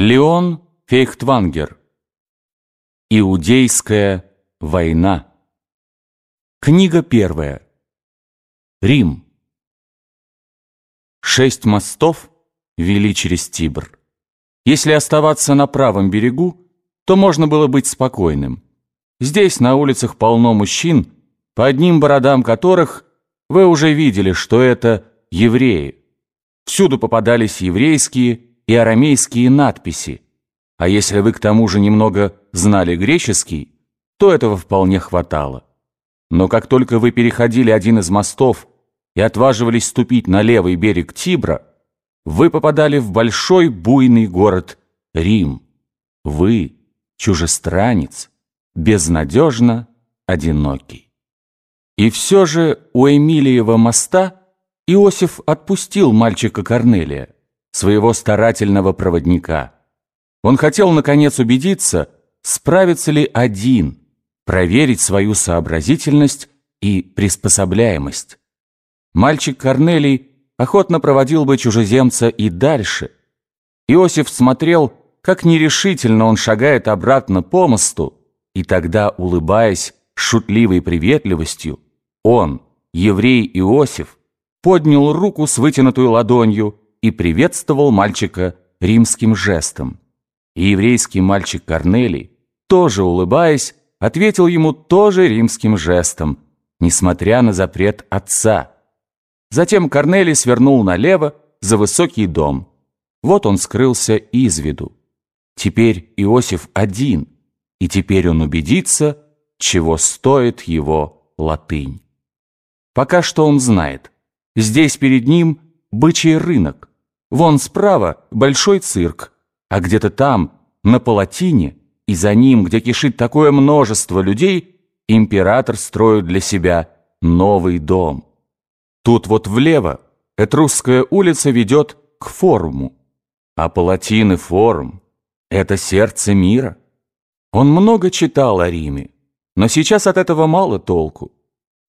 Леон Фейхтвангер. Иудейская война. Книга первая. Рим. Шесть мостов вели через Тибр. Если оставаться на правом берегу, то можно было быть спокойным. Здесь на улицах полно мужчин, по одним бородам которых вы уже видели, что это евреи. Всюду попадались еврейские и арамейские надписи, а если вы к тому же немного знали греческий, то этого вполне хватало. Но как только вы переходили один из мостов и отваживались ступить на левый берег Тибра, вы попадали в большой буйный город Рим. Вы, чужестранец, безнадежно одинокий. И все же у Эмилиева моста Иосиф отпустил мальчика Корнелия своего старательного проводника. Он хотел, наконец, убедиться, справится ли один, проверить свою сообразительность и приспособляемость. Мальчик Корнелий охотно проводил бы чужеземца и дальше. Иосиф смотрел, как нерешительно он шагает обратно по мосту, и тогда, улыбаясь шутливой приветливостью, он, еврей Иосиф, поднял руку с вытянутой ладонью и приветствовал мальчика римским жестом. И еврейский мальчик Корнелий, тоже улыбаясь, ответил ему тоже римским жестом, несмотря на запрет отца. Затем Корнелий свернул налево за высокий дом. Вот он скрылся из виду. Теперь Иосиф один, и теперь он убедится, чего стоит его латынь. Пока что он знает. Здесь перед ним бычий рынок. Вон справа большой цирк, а где-то там, на палатине, и за ним, где кишит такое множество людей, император строит для себя новый дом. Тут вот влево Этрусская улица ведет к форуму, а палатин и форум — это сердце мира. Он много читал о Риме, но сейчас от этого мало толку.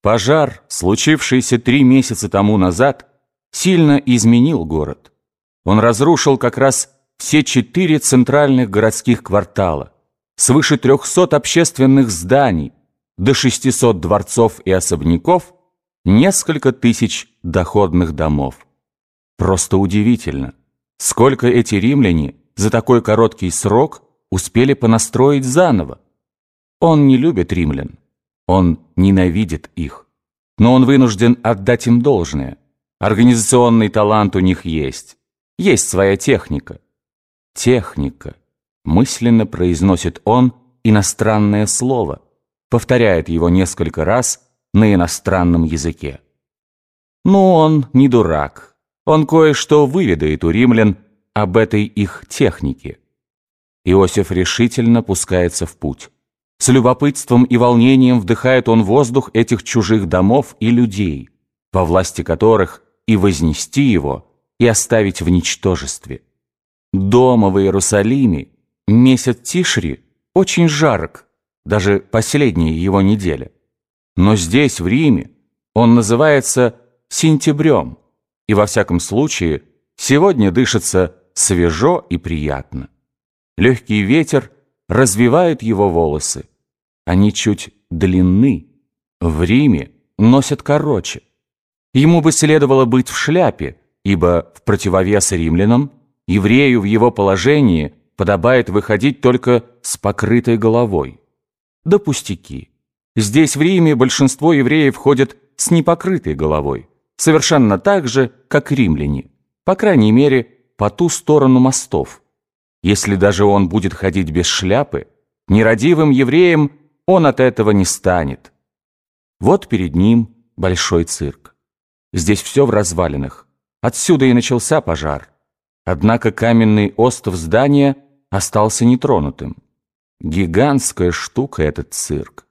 Пожар, случившийся три месяца тому назад, сильно изменил город. Он разрушил как раз все четыре центральных городских квартала, свыше 300 общественных зданий, до 600 дворцов и особняков, несколько тысяч доходных домов. Просто удивительно, сколько эти римляне за такой короткий срок успели понастроить заново. Он не любит римлян, он ненавидит их, но он вынужден отдать им должное. Организационный талант у них есть. Есть своя техника. Техника. Мысленно произносит он иностранное слово, повторяет его несколько раз на иностранном языке. Но он не дурак. Он кое-что выведает у римлян об этой их технике. Иосиф решительно пускается в путь. С любопытством и волнением вдыхает он воздух этих чужих домов и людей, во власти которых и вознести его – и оставить в ничтожестве. Дома в Иерусалиме месяц Тишри очень жарок, даже последняя его неделя. Но здесь, в Риме, он называется сентябрем, и во всяком случае сегодня дышится свежо и приятно. Легкий ветер развивает его волосы. Они чуть длинны. В Риме носят короче. Ему бы следовало быть в шляпе, ибо в противовес римлянам еврею в его положении подобает выходить только с покрытой головой. Да пустяки. Здесь в Риме большинство евреев ходят с непокрытой головой, совершенно так же, как римляне, по крайней мере, по ту сторону мостов. Если даже он будет ходить без шляпы, нерадивым евреем он от этого не станет. Вот перед ним большой цирк. Здесь все в развалинах. Отсюда и начался пожар. Однако каменный остов здания остался нетронутым. Гигантская штука этот цирк.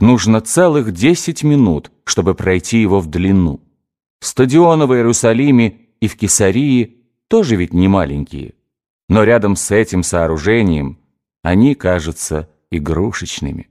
Нужно целых десять минут, чтобы пройти его в длину. Стадионы в Иерусалиме и в Кесарии тоже ведь не маленькие. Но рядом с этим сооружением они кажутся игрушечными.